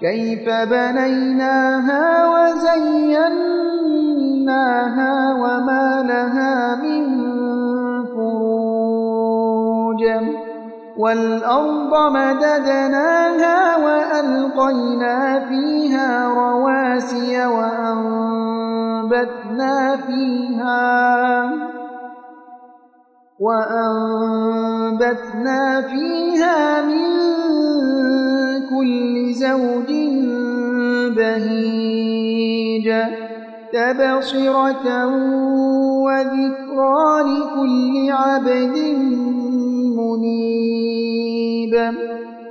كيف بنيناها وزيناها وما لها من فروج والأرض مددناها وألقينا فيها رواسي وأنبتنا فيها وأنبتنا فيها من كل زوج بهيج تبصرة وذكرى لكل عبد منيب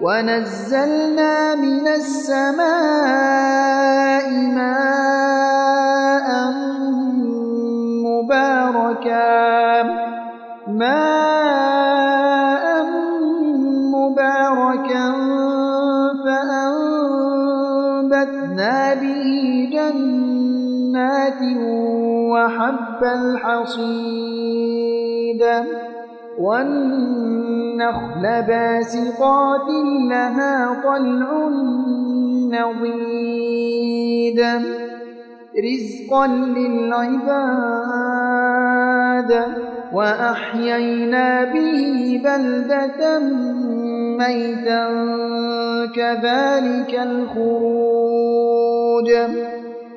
ونزلنا من السماء ماء مباركا ماء وحب الحصيد والنخل باسقات لها طلع نضيد. رزقا للعباد وأحيينا به بلدة ميتا كذلك الخروج.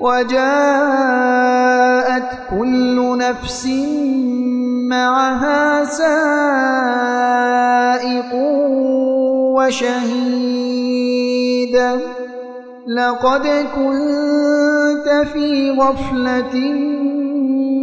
وجاءت كل نفس معها سائق وشهيد. لقد كنت في غفلة